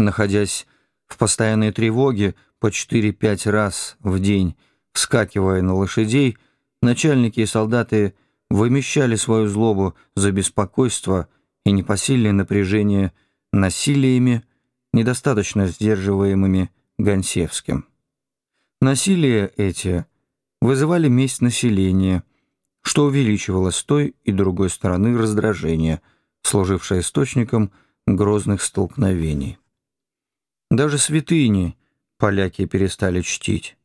находясь в постоянной тревоге по 4-5 раз в день, вскакивая на лошадей, начальники и солдаты вымещали свою злобу за беспокойство и непосильное напряжение насилиями, недостаточно сдерживаемыми Гонсевским. Насилия эти вызывали месть населения, что увеличивало с той и другой стороны раздражение, служившее источником грозных столкновений. Даже святыни поляки перестали чтить.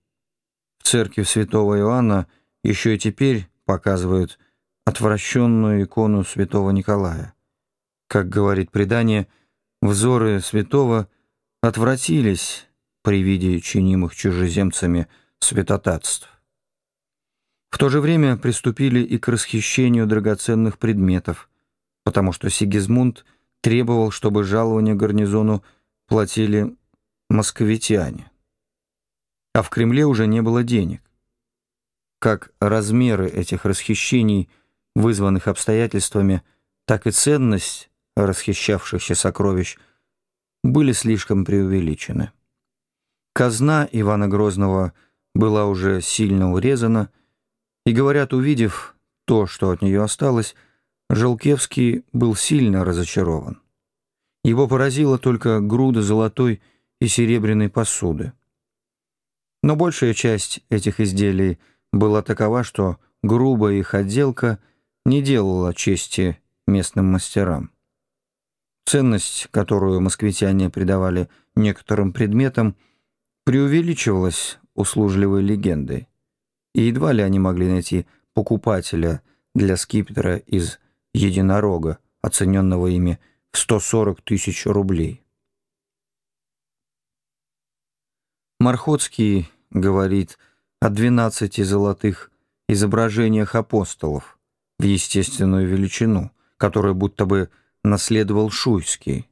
В церкви святого Иоанна еще и теперь показывают отвращенную икону святого Николая. Как говорит предание, взоры святого отвратились при виде чинимых чужеземцами святотатств. В то же время приступили и к расхищению драгоценных предметов, потому что Сигизмунд требовал, чтобы жалование гарнизону платили московитяне. А в Кремле уже не было денег. Как размеры этих расхищений, вызванных обстоятельствами, так и ценность расхищавшихся сокровищ были слишком преувеличены. Казна Ивана Грозного была уже сильно урезана, и, говорят, увидев то, что от нее осталось, Желкевский был сильно разочарован. Его поразила только груда золотой и серебряной посуды. Но большая часть этих изделий была такова, что грубая их отделка не делала чести местным мастерам. Ценность, которую москвитяне придавали некоторым предметам, преувеличивалась услужливой легендой, и едва ли они могли найти покупателя для скипетра из единорога, оцененного ими 140 тысяч рублей. Мархотский говорит о 12 золотых изображениях апостолов в естественную величину, которую будто бы наследовал Шуйский.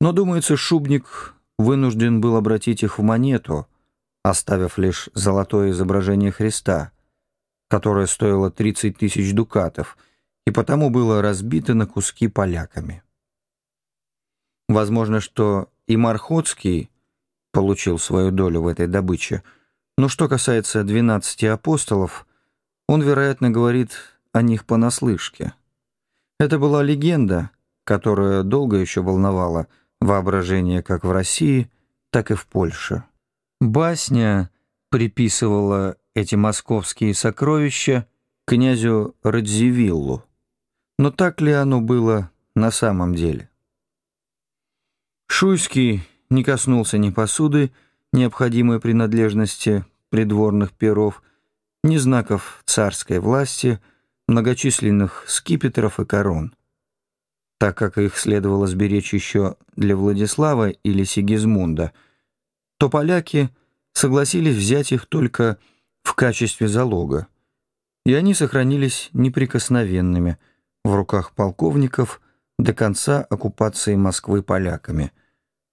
Но, думается, Шубник вынужден был обратить их в монету, оставив лишь золотое изображение Христа, которое стоило 30 тысяч дукатов и потому было разбито на куски поляками. Возможно, что и Мархотский получил свою долю в этой добыче, но что касается двенадцати апостолов, он, вероятно, говорит о них понаслышке. Это была легенда, которая долго еще волновала воображение как в России, так и в Польше. Басня приписывала эти московские сокровища князю Радзивиллу. Но так ли оно было на самом деле? Шуйский не коснулся ни посуды, необходимой принадлежности придворных перов, ни знаков царской власти, многочисленных скипетров и корон. Так как их следовало сберечь еще для Владислава или Сигизмунда, то поляки согласились взять их только в качестве залога, и они сохранились неприкосновенными в руках полковников до конца оккупации Москвы поляками –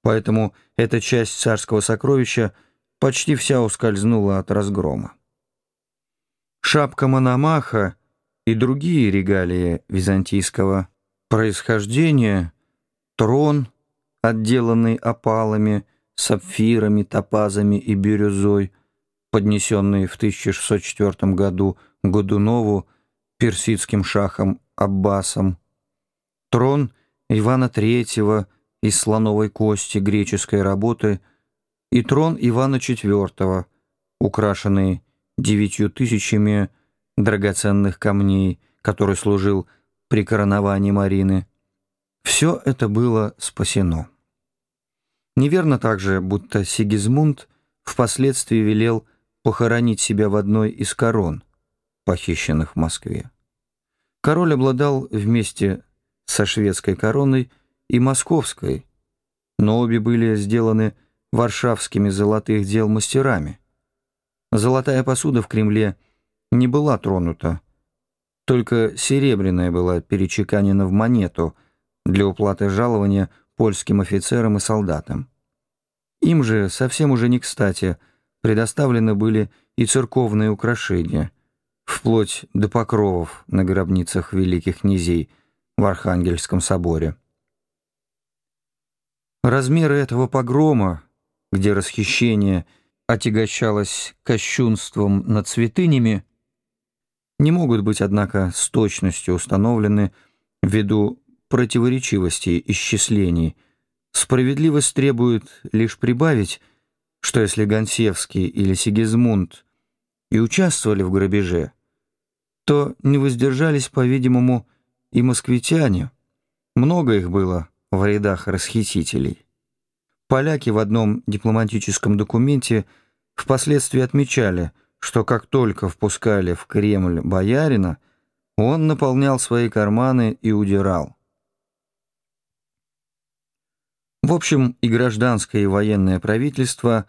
поэтому эта часть царского сокровища почти вся ускользнула от разгрома. Шапка Мономаха и другие регалии византийского происхождения, трон, отделанный опалами, сапфирами, топазами и бирюзой, поднесенный в 1604 году Годунову персидским шахом Аббасом, трон Ивана III из слоновой кости греческой работы и трон Ивана IV, украшенный девятью тысячами драгоценных камней, который служил при короновании Марины. Все это было спасено. Неверно также, будто Сигизмунд впоследствии велел похоронить себя в одной из корон, похищенных в Москве. Король обладал вместе со шведской короной и московской, но обе были сделаны варшавскими золотых дел мастерами. Золотая посуда в Кремле не была тронута, только серебряная была перечеканена в монету для уплаты жалования польским офицерам и солдатам. Им же совсем уже не кстати предоставлены были и церковные украшения, вплоть до покровов на гробницах великих князей в Архангельском соборе. Размеры этого погрома, где расхищение отягощалось кощунством над святынями, не могут быть, однако, с точностью установлены ввиду противоречивости исчислений. Справедливость требует лишь прибавить, что если Гонсевский или Сигизмунд и участвовали в грабеже, то не воздержались, по-видимому, и москвитяне. Много их было в рядах расхитителей. Поляки в одном дипломатическом документе впоследствии отмечали, что как только впускали в Кремль боярина, он наполнял свои карманы и удирал. В общем, и гражданское, и военное правительство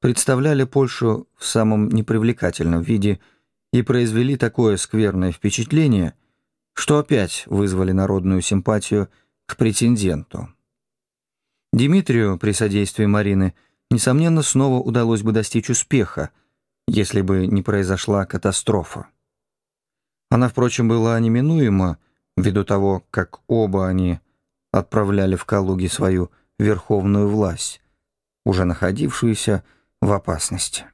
представляли Польшу в самом непривлекательном виде и произвели такое скверное впечатление, что опять вызвали народную симпатию к претенденту. Дмитрию при содействии Марины, несомненно, снова удалось бы достичь успеха, если бы не произошла катастрофа. Она, впрочем, была неминуема, ввиду того, как оба они отправляли в Калуги свою верховную власть, уже находившуюся в опасности.